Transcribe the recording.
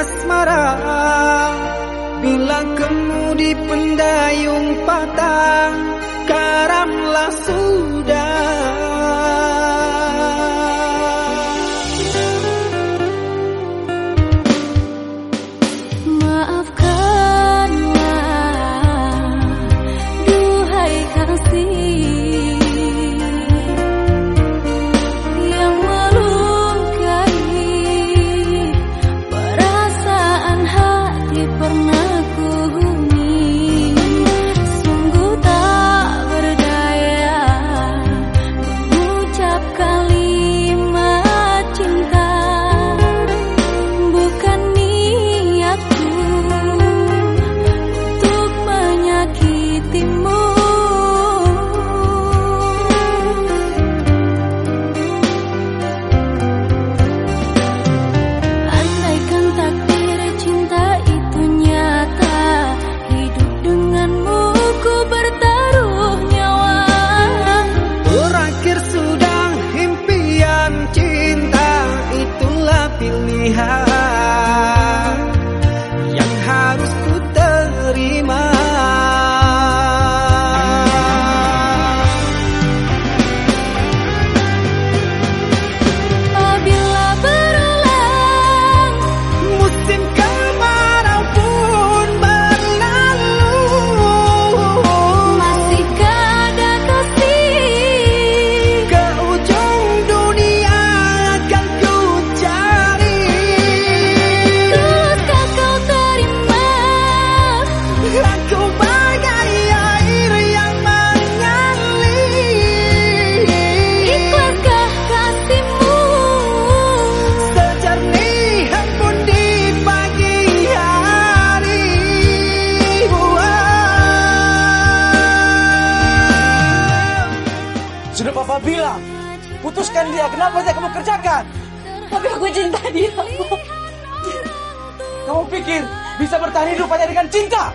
asmara. Bila kemudi pendayung patah Karamlah sudah Putuskan dia, kenapa tidak kamu kerjakan? Tapi aku cinta dia, Kamu pikir bisa bertahan hidup hanya dengan cinta?